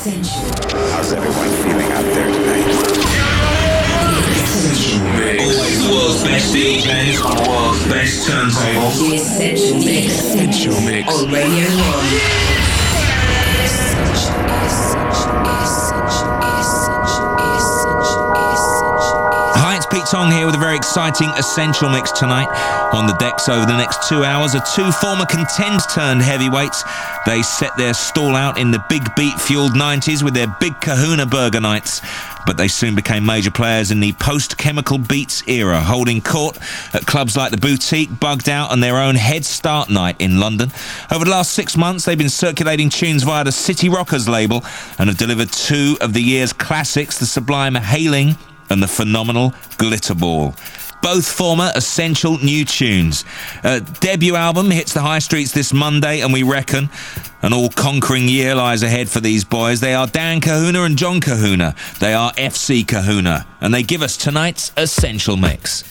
How's everyone feeling out there tonight? Essential Mix. Always the world's best DJs on the world's best turntables. The Essential Mix. Essential Mix. On Radio 1. Hi, Tong here with a very exciting Essential Mix tonight. On the decks over the next two hours are two former contend turned heavyweights. They set their stall out in the big beat fueled 90s with their big kahuna burger nights. But they soon became major players in the post chemical beats era, holding court at clubs like the Boutique, Bugged Out, and their own Head Start night in London. Over the last six months, they've been circulating tunes via the City Rockers label and have delivered two of the year's classics, the sublime Hayling and the phenomenal Glitterball. Both former essential new tunes. Uh, debut album hits the high streets this Monday, and we reckon an all conquering year lies ahead for these boys. They are Dan Kahuna and John Kahuna. They are FC Kahuna, and they give us tonight's Essential Mix.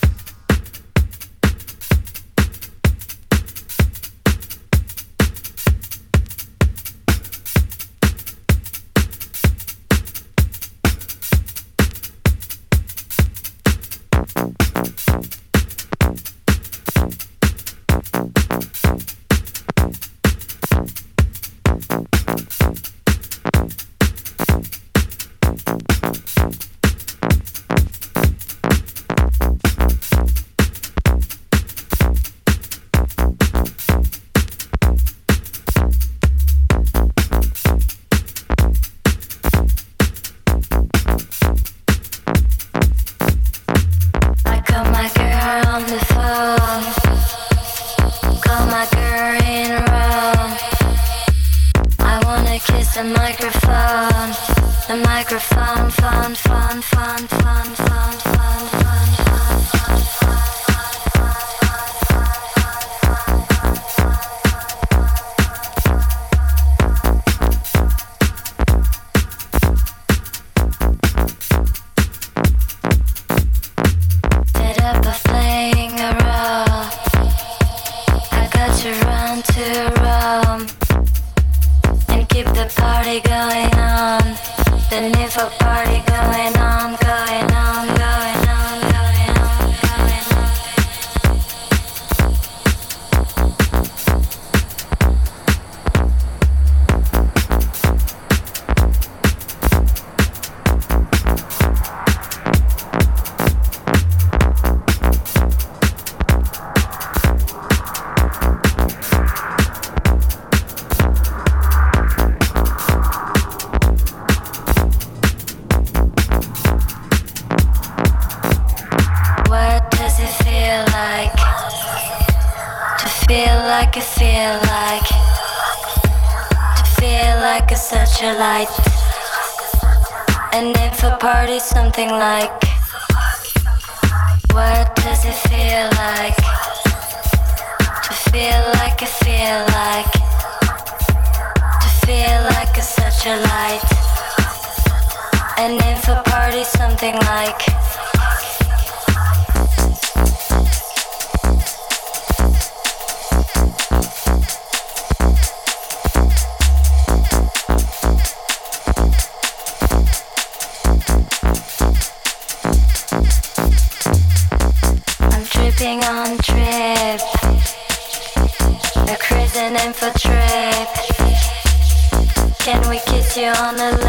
You on the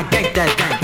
I gang that thing.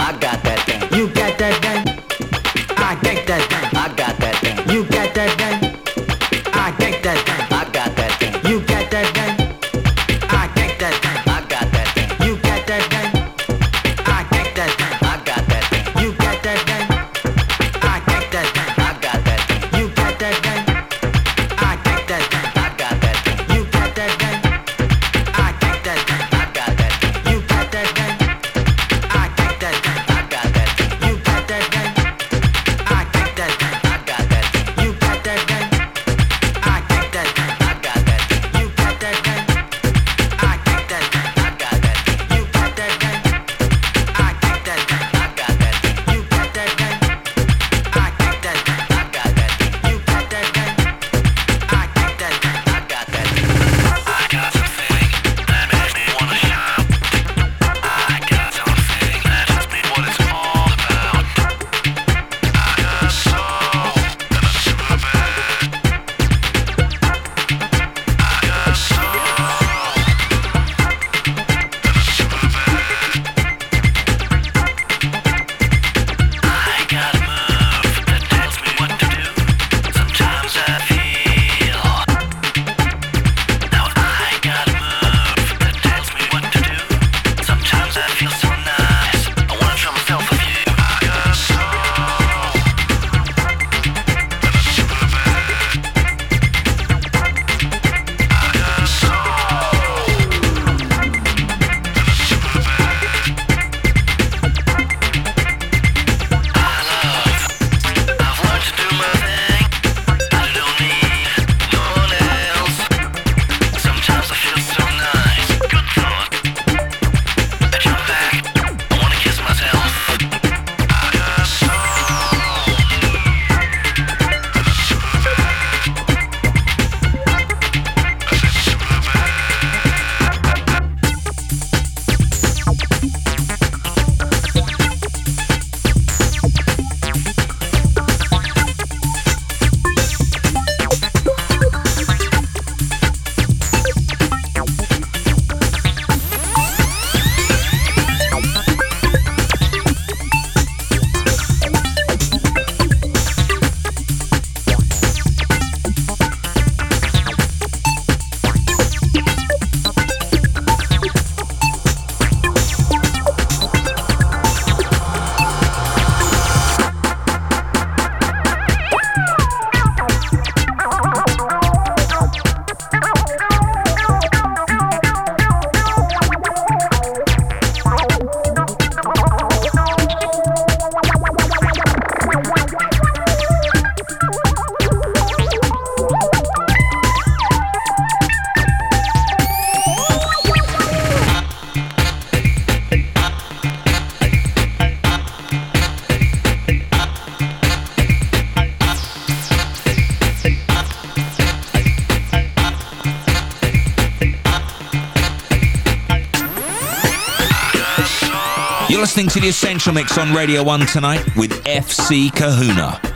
Essential Mix on Radio 1 tonight with FC Kahuna.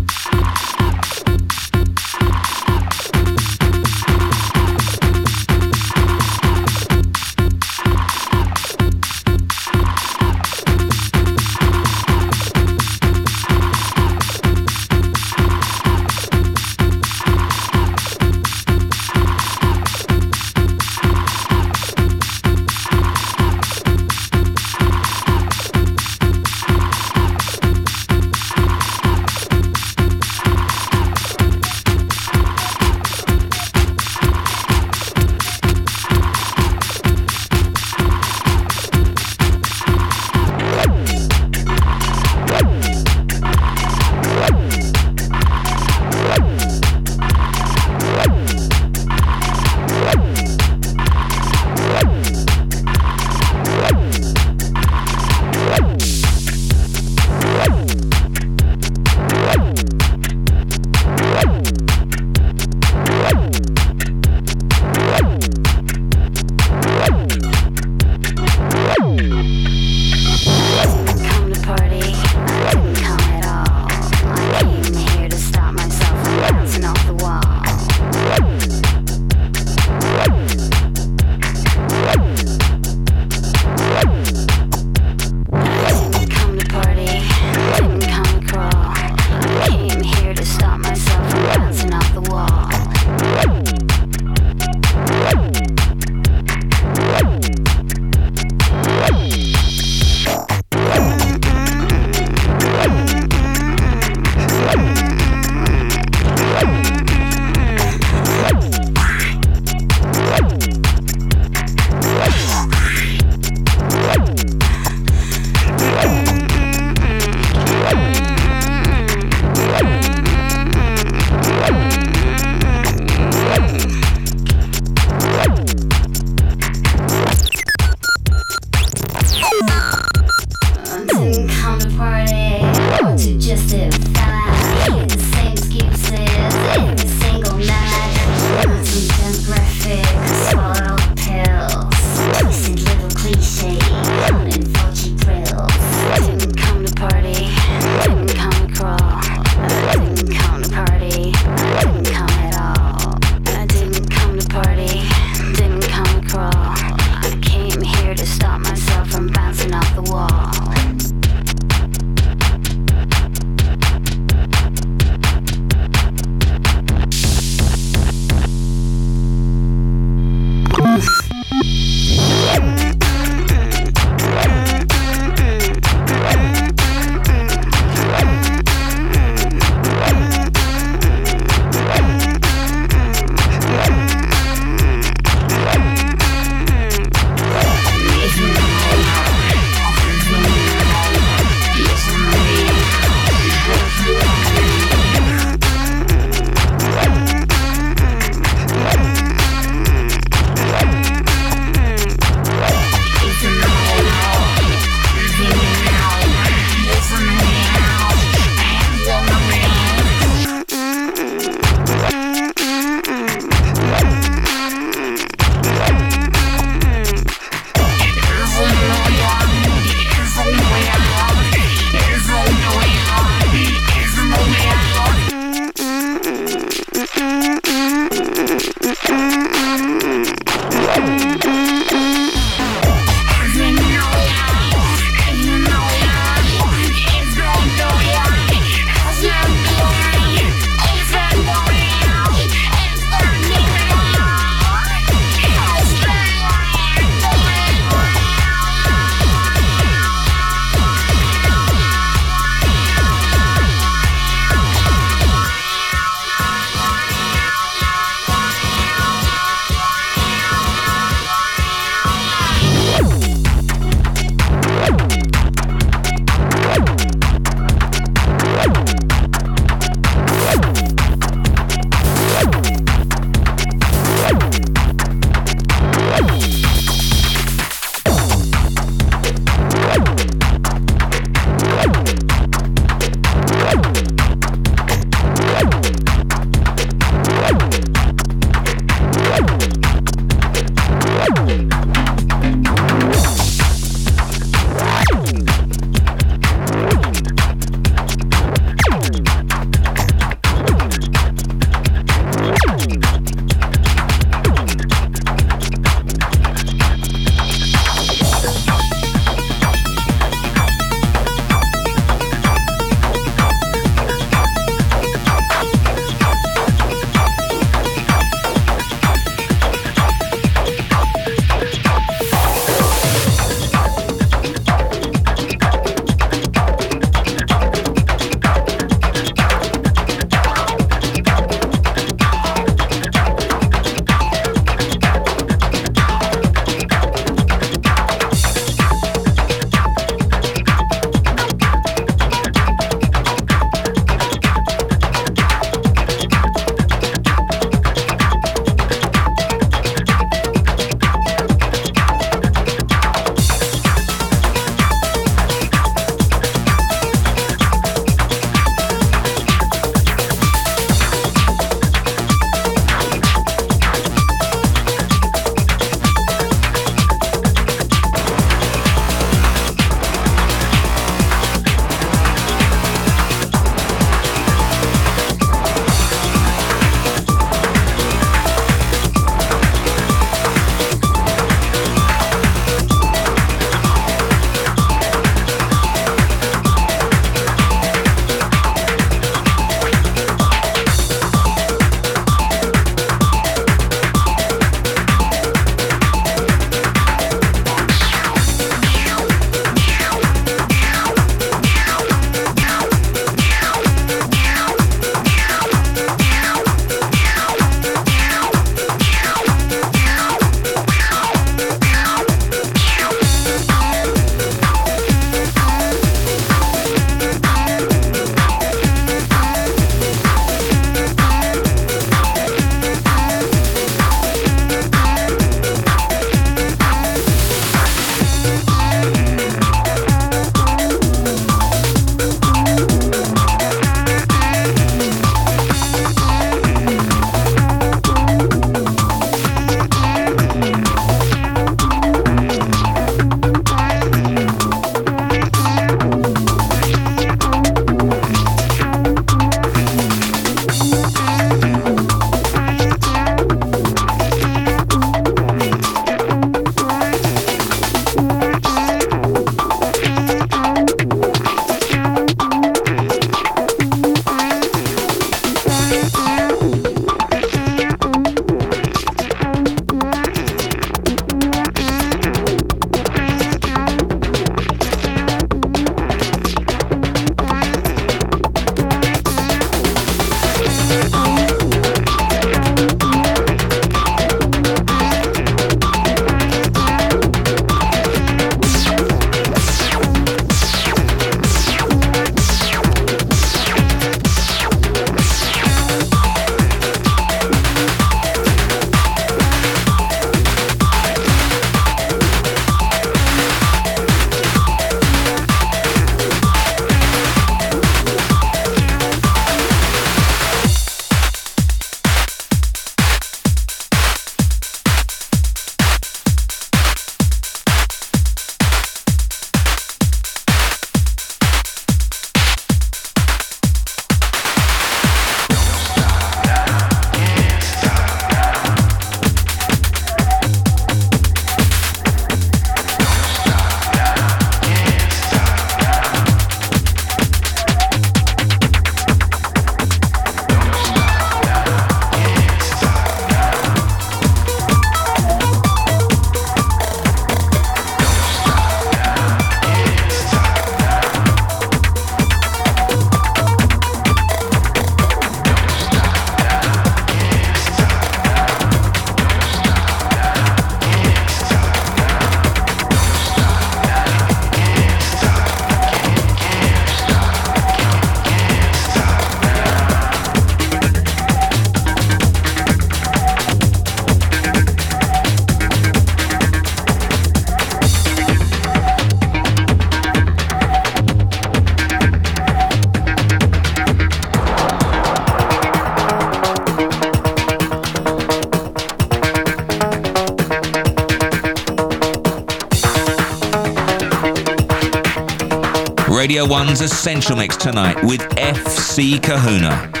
1's Essential Mix tonight with FC Kahuna.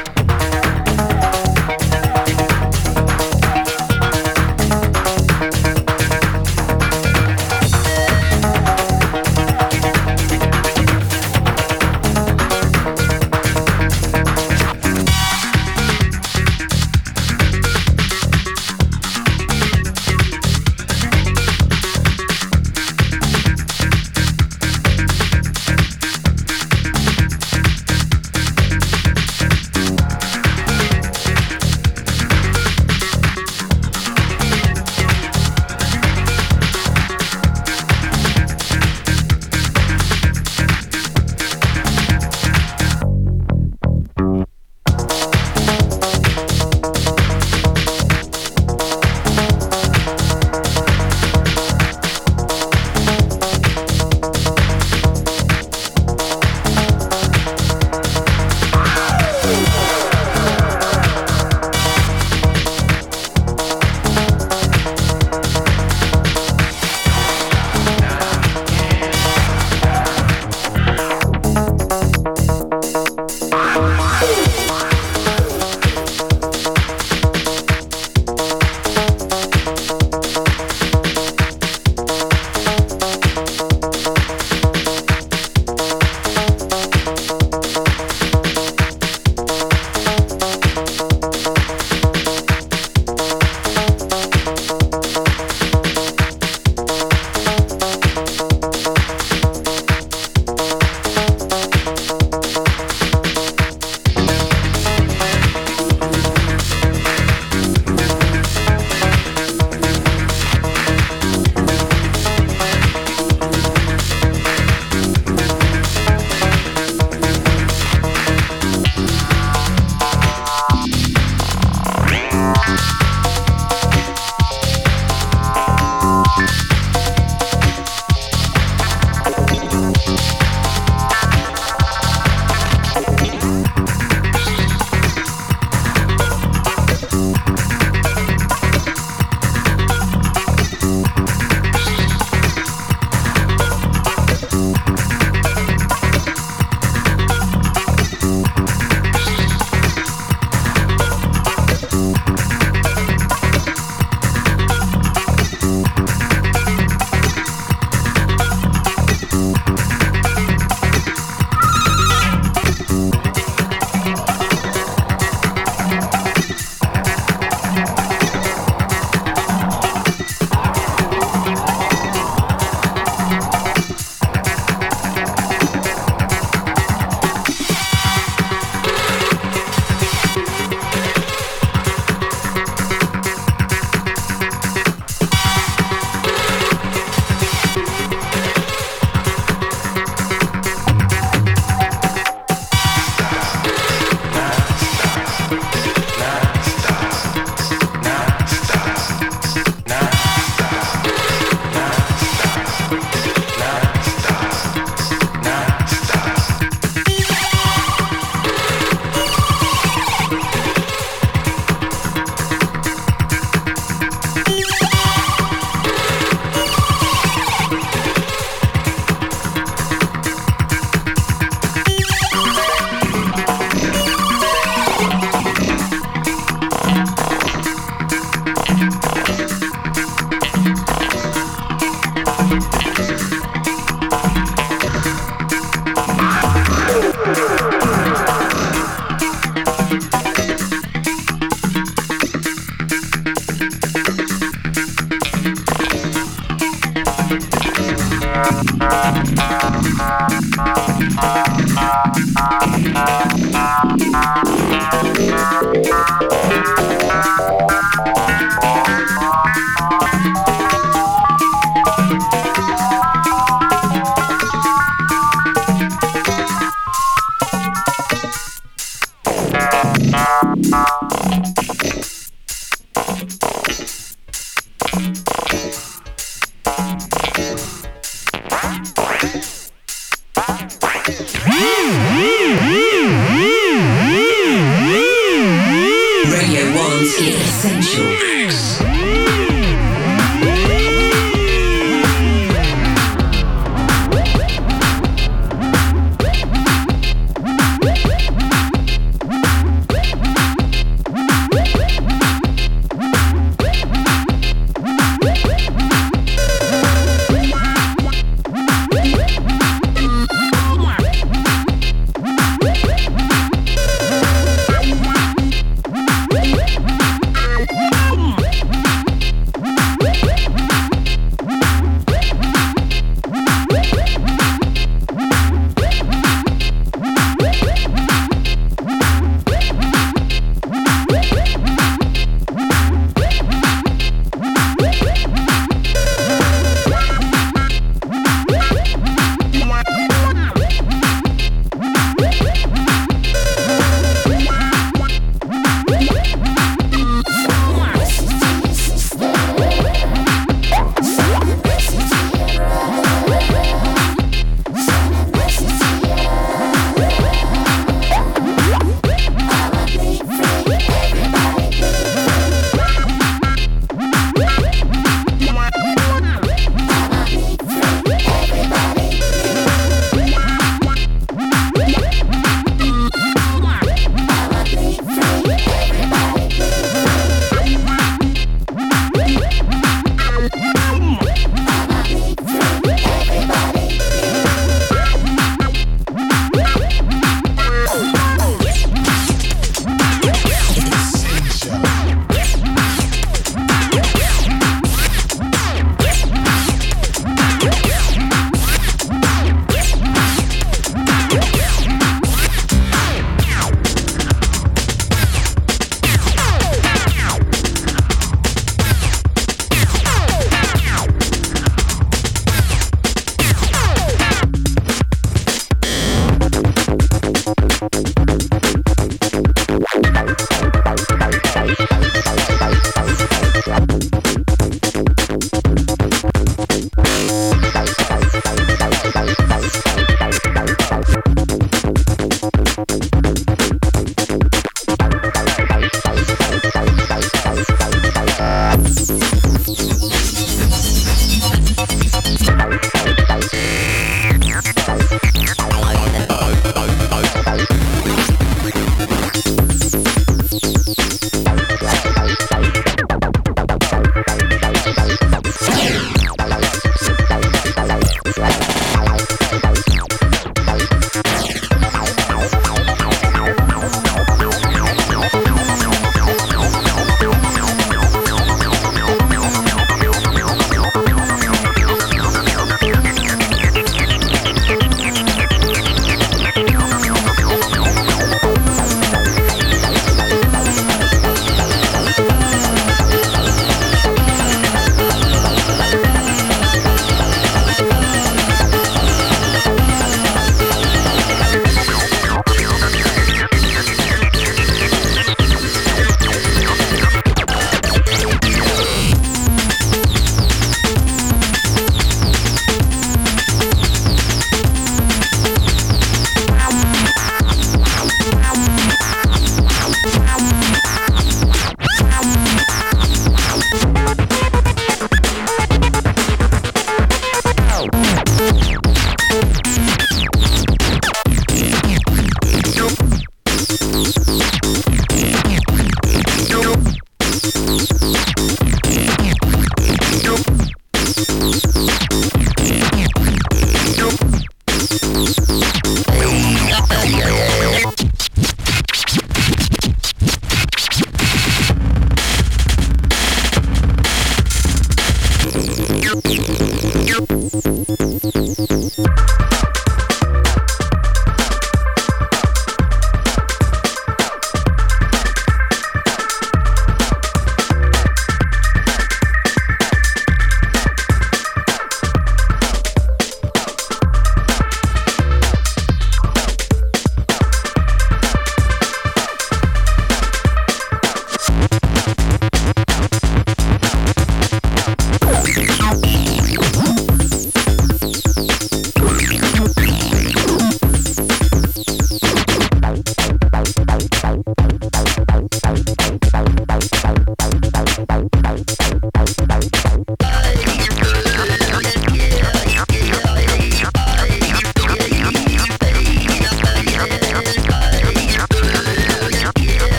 Yeah.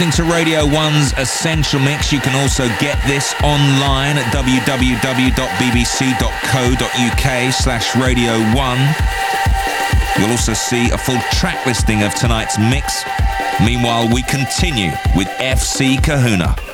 Listening to Radio 1's Essential Mix. You can also get this online at www.bbc.co.uk slash Radio 1. You'll also see a full track listing of tonight's mix. Meanwhile, we continue with FC Kahuna.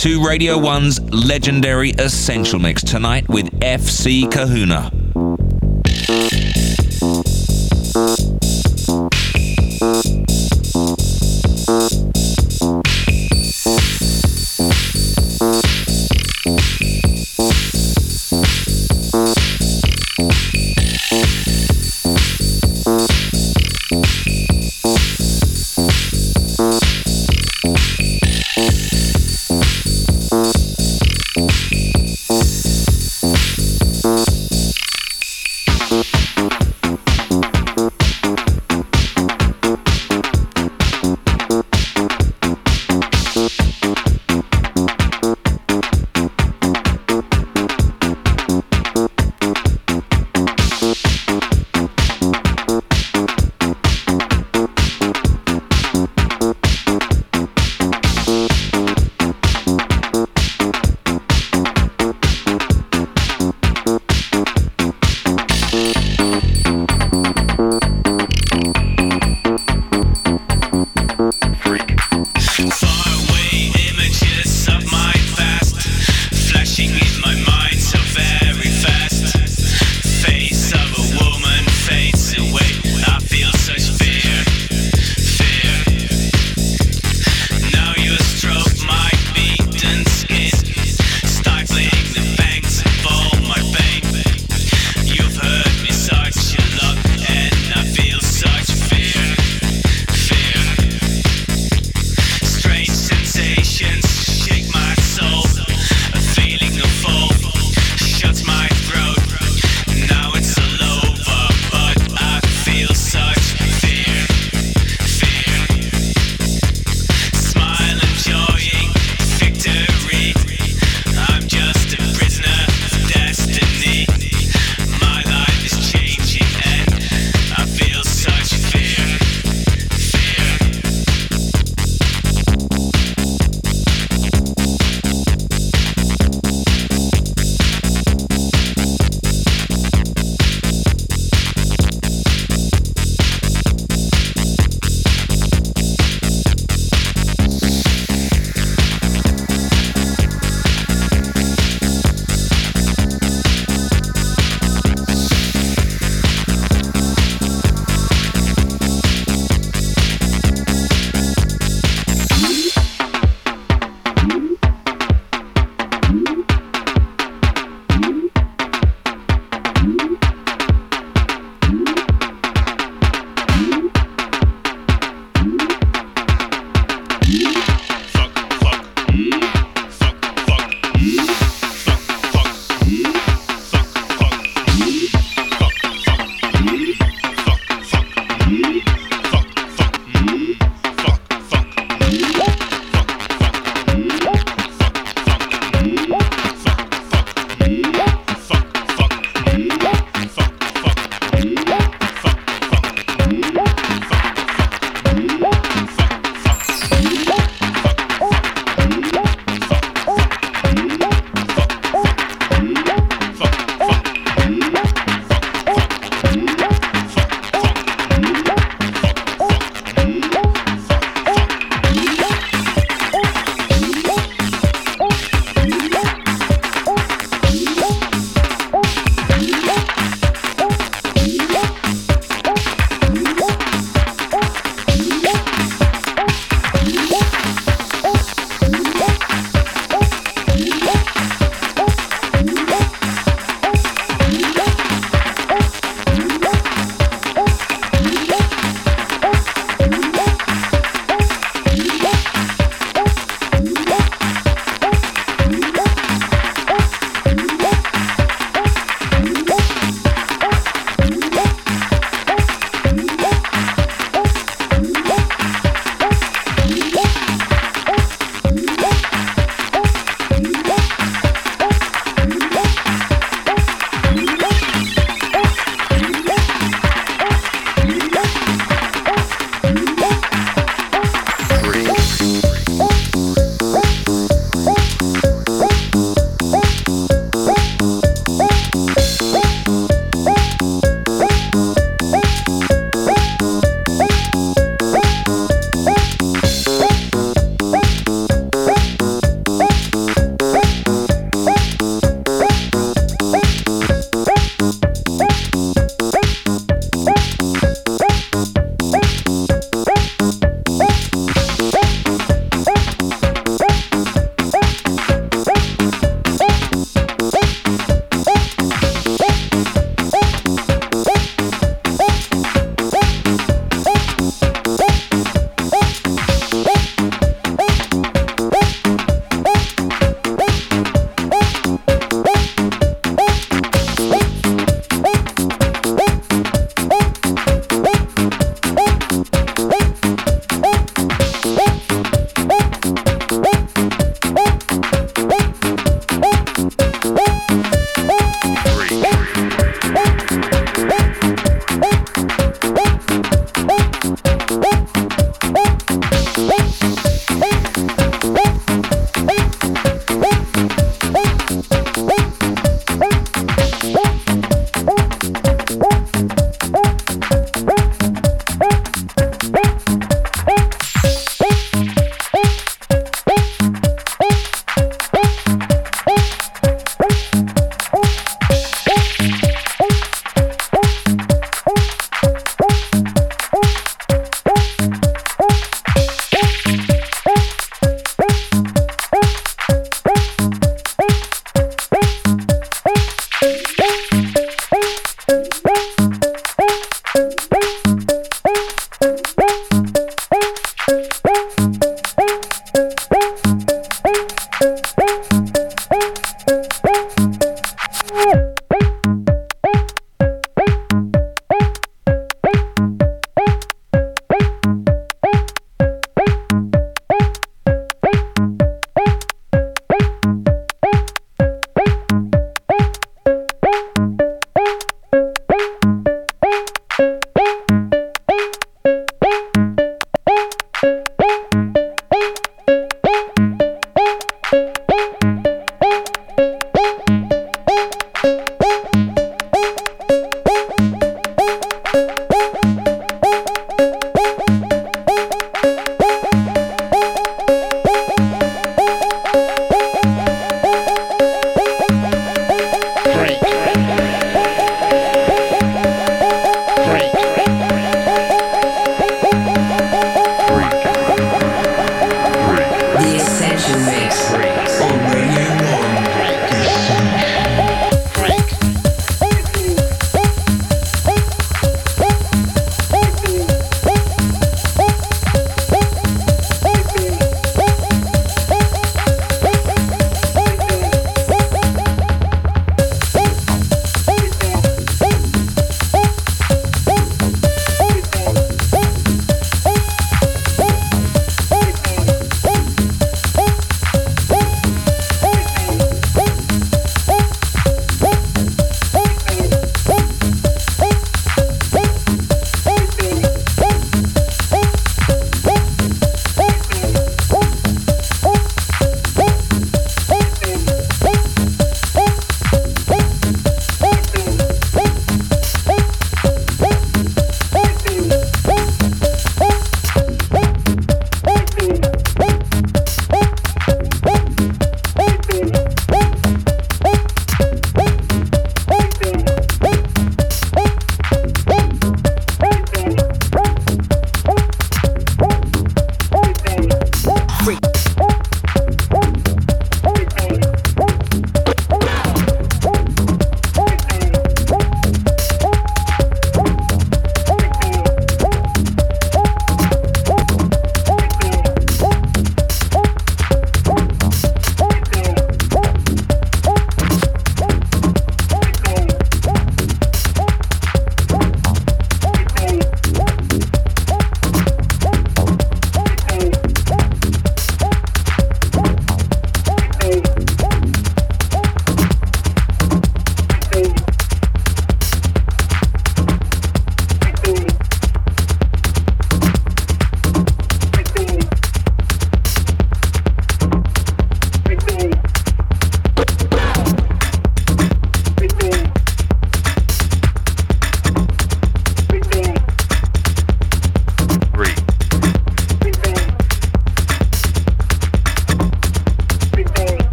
To Radio 1's legendary Essential Mix tonight with FC Kahuna.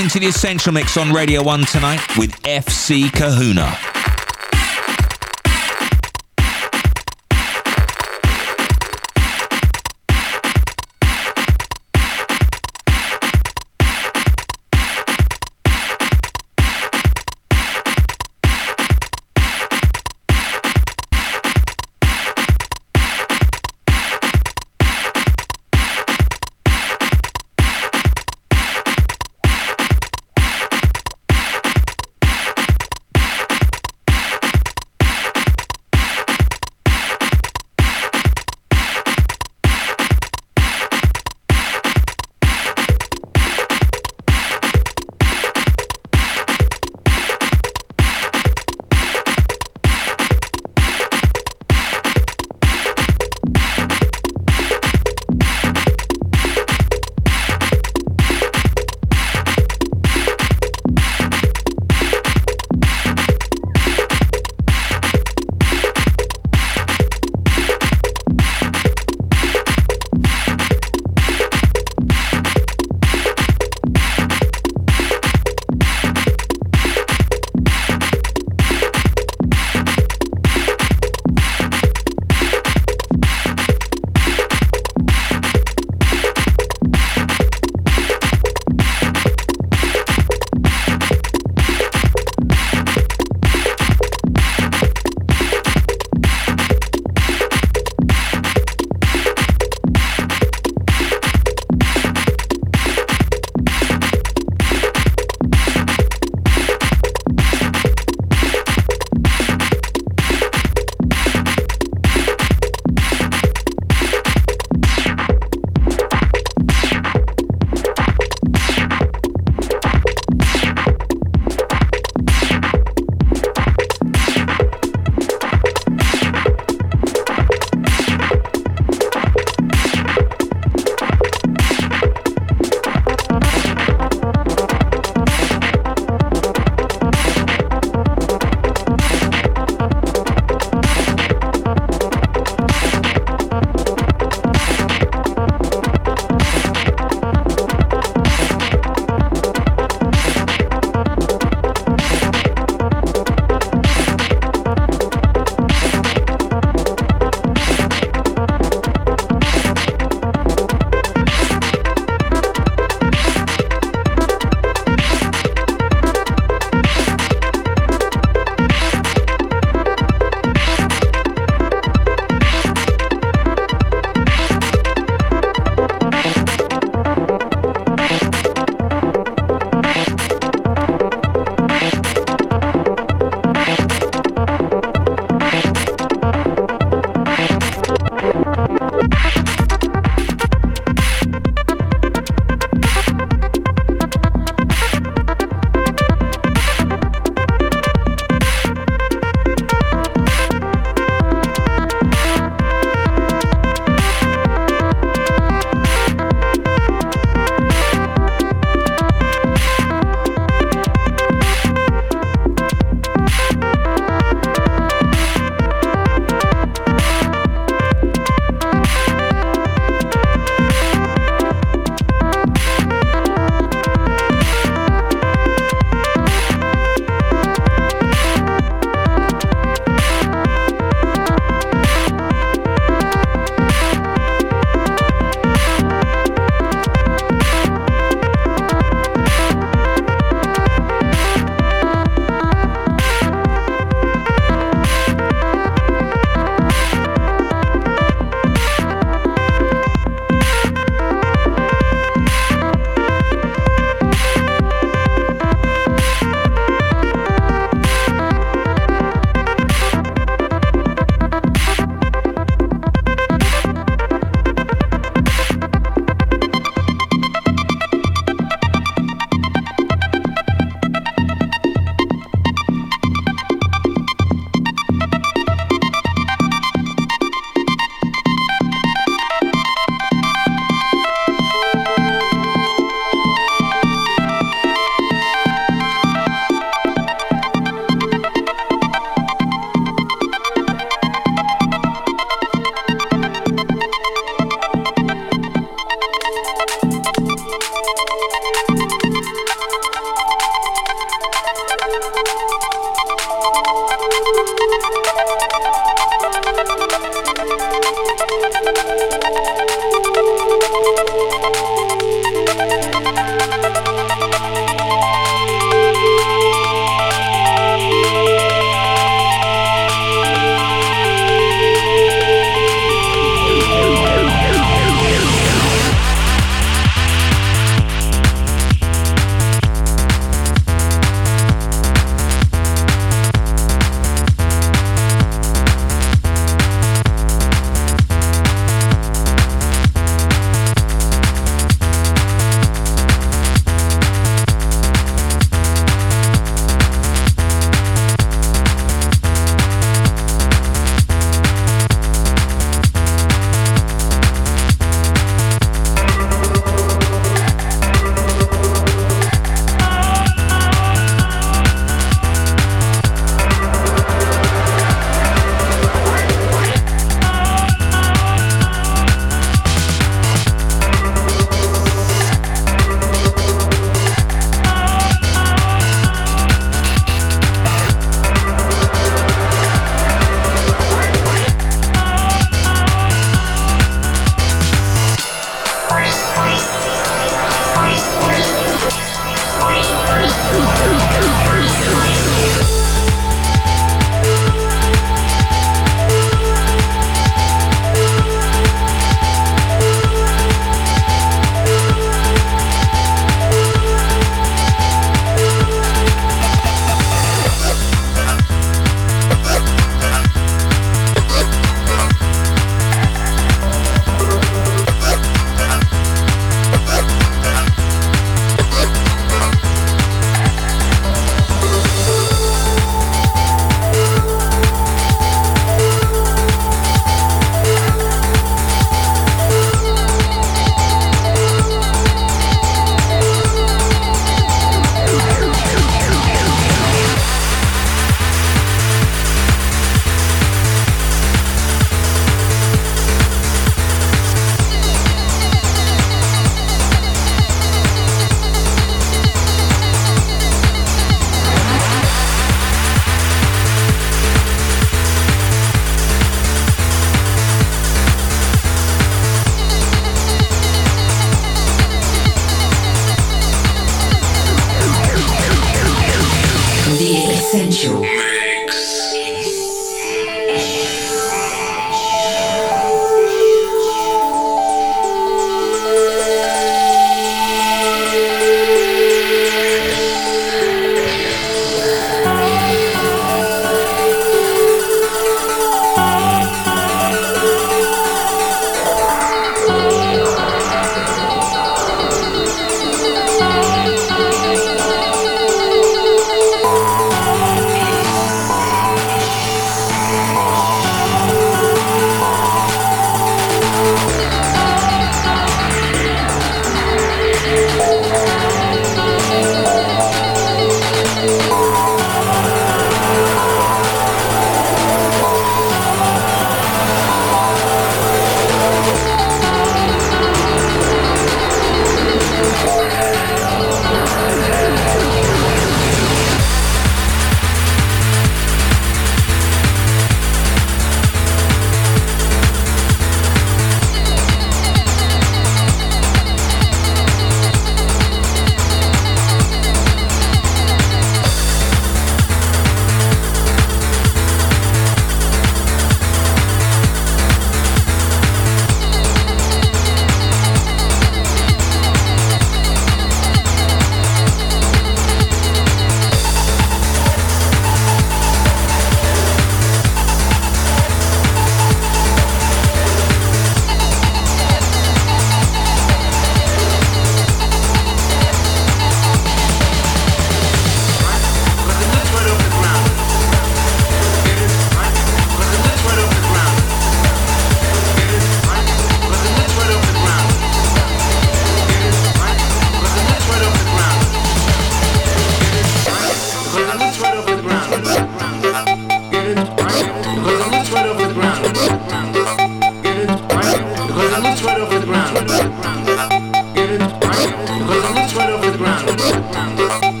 Listening to the Essential Mix on Radio 1 tonight with FC Kahuna.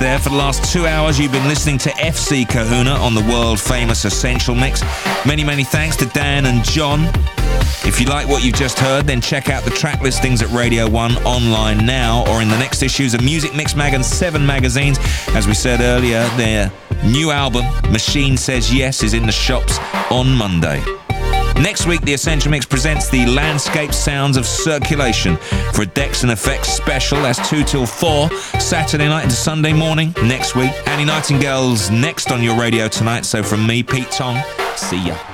There. For the last two hours, you've been listening to FC Kahuna on the world famous Essential Mix. Many, many thanks to Dan and John. If you like what you've just heard, then check out the track listings at Radio 1 online now or in the next issues of Muzik Mix Mag and 7 magazines. As we said earlier, their new album, Machine Says Yes, is in the shops on Monday. Next week, the Essential Mix presents the landscape sounds of Circulation for a Decks and Effects special. That's 2 till 4, Saturday night into Sunday morning next week. Annie Nightingale's next on your radio tonight. So from me, Pete Tong, see ya.